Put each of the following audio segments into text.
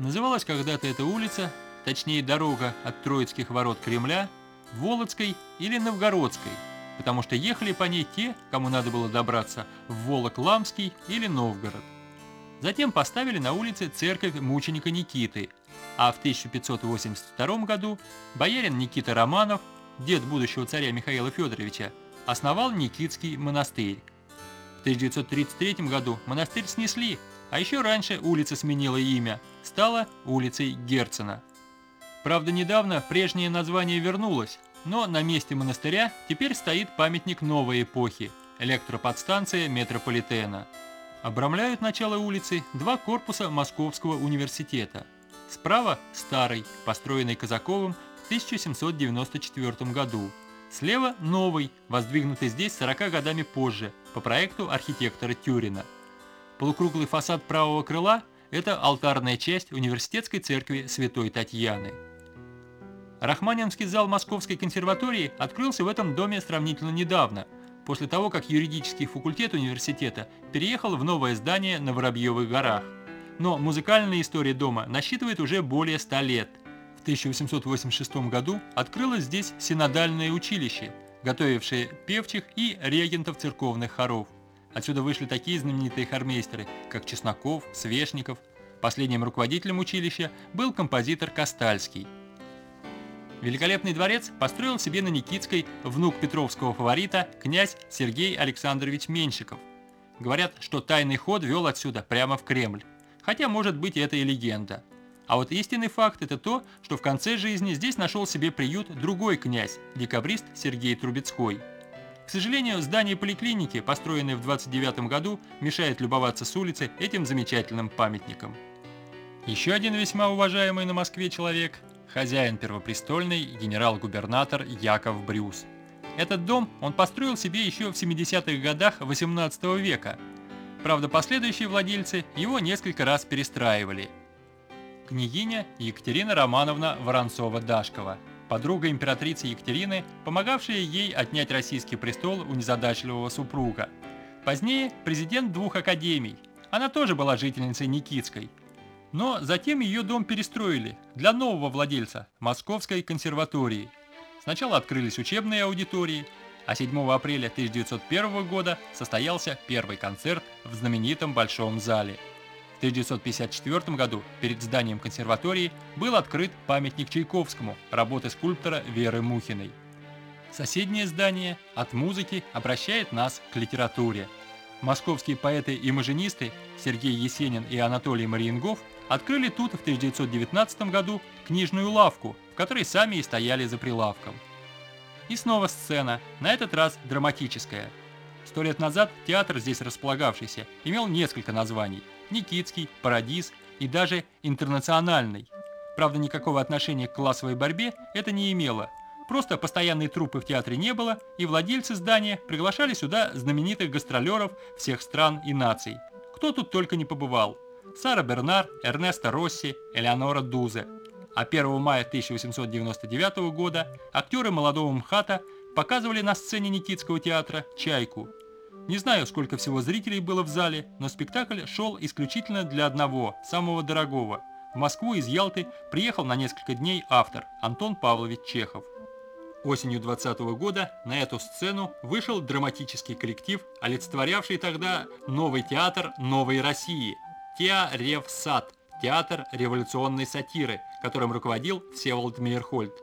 Называлась когда-то эта улица, точнее дорога от Троицких ворот Кремля, Володской или Новгородской, потому что ехали по ней те, кому надо было добраться в Волок-Ламский или Новгород. Затем поставили на улице церковь мученика Никиты, а в 1582 году боярин Никита Романов, дед будущего царя Михаила Федоровича, основал Никитский монастырь. В 1933 году монастырь снесли, а еще раньше улица сменила имя, стала улицей Герцена. Правда, недавно прежнее название вернулось, но на месте монастыря теперь стоит памятник новой эпохи – электроподстанция метрополитена. Обрамляют начало улицы два корпуса Московского университета. Справа – старый, построенный Казаковым в 1794 году. Слева – новый, воздвигнутый здесь 40 годами позже, по проекту архитектора Тюрина. Полукруглый фасад правого крыла – это алтарная часть университетской церкви Святой Татьяны. Рахманинский зал Московской консерватории открылся в этом доме сравнительно недавно, после того, как юридический факультет университета переехал в новое здание на Воробьевых горах. Но музыкальная история дома насчитывает уже более 100 лет. В 1886 году открылось здесь синодальное училище, готовившее певчих и регентов церковных хоров. Отсюда вышли такие знаменитые хормейстеры, как Чесноков, Свешников. Последним руководителем училища был композитор Костальский – Великолепный дворец построил себе на Никитской внук Петровского фаворита князь Сергей Александрович Меньшиков. Говорят, что тайный ход вел отсюда прямо в Кремль. Хотя, может быть, это и легенда. А вот истинный факт – это то, что в конце жизни здесь нашел себе приют другой князь, декабрист Сергей Трубецкой. К сожалению, здание поликлиники, построенное в 29 году, мешает любоваться с улицы этим замечательным памятником. Еще один весьма уважаемый на Москве человек хозяин первопрестольный генерал-губернатор Яков Брюс. Этот дом он построил себе еще в 70-х годах 18 века. Правда, последующие владельцы его несколько раз перестраивали. Княгиня Екатерина Романовна Воронцова-Дашкова, подруга императрицы Екатерины, помогавшая ей отнять российский престол у незадачливого супруга. Позднее президент двух академий. Она тоже была жительницей Никитской – но затем ее дом перестроили для нового владельца – Московской консерватории. Сначала открылись учебные аудитории, а 7 апреля 1901 года состоялся первый концерт в знаменитом Большом зале. В 1954 году перед зданием консерватории был открыт памятник Чайковскому, работы скульптора Веры Мухиной. Соседнее здание от музыки обращает нас к литературе. Московские поэты и маженисты Сергей Есенин и Анатолий Мариенгов открыли тут в 1919 году книжную лавку, в которой сами и стояли за прилавком. И снова сцена, на этот раз драматическая. Сто лет назад театр, здесь располагавшийся, имел несколько названий – Никитский, Парадис и даже Интернациональный. Правда, никакого отношения к классовой борьбе это не имело. Просто постоянной труппы в театре не было, и владельцы здания приглашали сюда знаменитых гастролеров всех стран и наций. Кто тут только не побывал – Сара Бернар, Эрнесто Росси, Элеонора Дузе. А 1 мая 1899 года актеры молодого МХАТа показывали на сцене Никитского театра «Чайку». Не знаю, сколько всего зрителей было в зале, но спектакль шел исключительно для одного, самого дорогого. В Москву из Ялты приехал на несколько дней автор Антон Павлович Чехов. Осенью 20 -го года на эту сцену вышел драматический коллектив, олицетворявший тогда новый театр новой России – Теаревсад, театр революционной сатиры, которым руководил Всеволод Мейерхольд.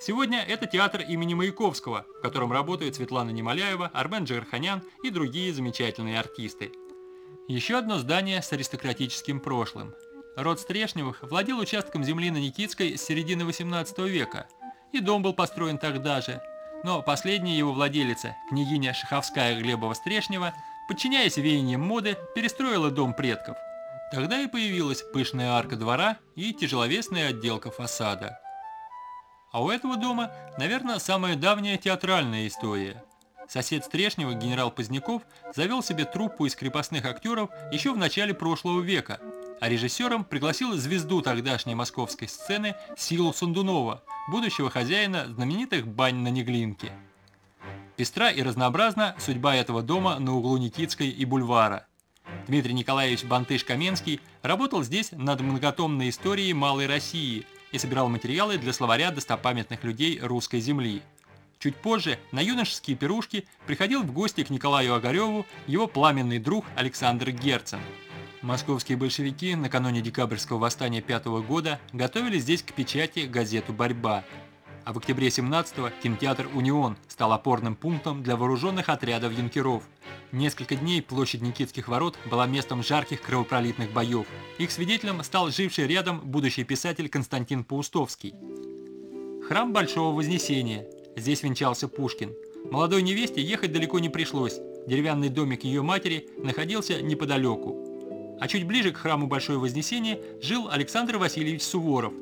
Сегодня это театр имени Маяковского, в котором работают Светлана Немоляева, Армен Джигарханян и другие замечательные артисты. Еще одно здание с аристократическим прошлым. Род Стрешневых владел участком земли на Никитской с середины 18 века, и дом был построен тогда же, но последняя его владелица, княгиня Шаховская Глебова-Стрешнева, подчиняясь веяниям моды, перестроила дом предков – Тогда и появилась пышная арка двора и тяжеловесная отделка фасада. А у этого дома, наверное, самая давняя театральная история. Сосед Стрешнева, генерал Поздняков, завел себе труппу из крепостных актеров еще в начале прошлого века, а режиссером пригласил звезду тогдашней московской сцены Силу Сундунова, будущего хозяина знаменитых бань на Неглинке. Пестра и разнообразна судьба этого дома на углу Никитской и Бульвара – Дмитрий Николаевич Бантыш-Каменский работал здесь над многотомной историей Малой России и собирал материалы для словаря достопамятных людей русской земли. Чуть позже на юношеские пирушки приходил в гости к Николаю Огареву его пламенный друг Александр Герцен. Московские большевики накануне декабрьского восстания пятого года готовили здесь к печати газету «Борьба», а в октябре 17-го кинотеатр «Унион» стал опорным пунктом для вооруженных отрядов юнкеров. Несколько дней площадь Никитских ворот была местом жарких кровопролитных боев. Их свидетелем стал живший рядом будущий писатель Константин Паустовский. Храм Большого Вознесения. Здесь венчался Пушкин. Молодой невесте ехать далеко не пришлось. Деревянный домик ее матери находился неподалеку. А чуть ближе к храму Большое Вознесение жил Александр Васильевич Суворов,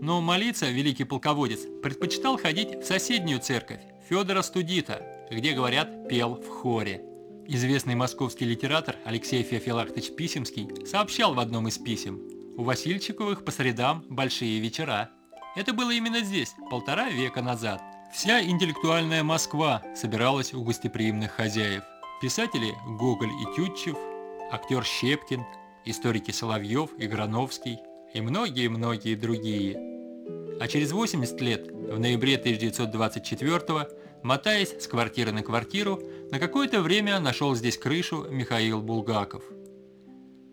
но молиться великий полководец предпочитал ходить в соседнюю церковь Федора Студита, где, говорят, пел в хоре. Известный московский литератор Алексей Феофилактович Писемский сообщал в одном из писем «У Васильчиковых по средам большие вечера». Это было именно здесь, полтора века назад. Вся интеллектуальная Москва собиралась у гостеприимных хозяев. Писатели Гоголь и Тютчев, актер Щепкин, историки Соловьев и Грановский и многие-многие другие – а через 80 лет, в ноябре 1924 мотаясь с квартиры на квартиру, на какое-то время нашел здесь крышу Михаил Булгаков.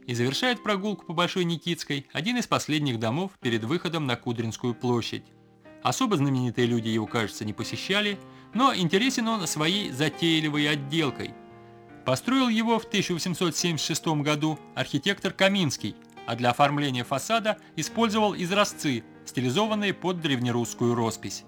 И завершает прогулку по Большой Никитской один из последних домов перед выходом на Кудринскую площадь. Особо знаменитые люди его, кажется, не посещали, но интересен он своей затейливой отделкой. Построил его в 1876 году архитектор Каминский, а для оформления фасада использовал изразцы – стилизованные под древнерусскую роспись.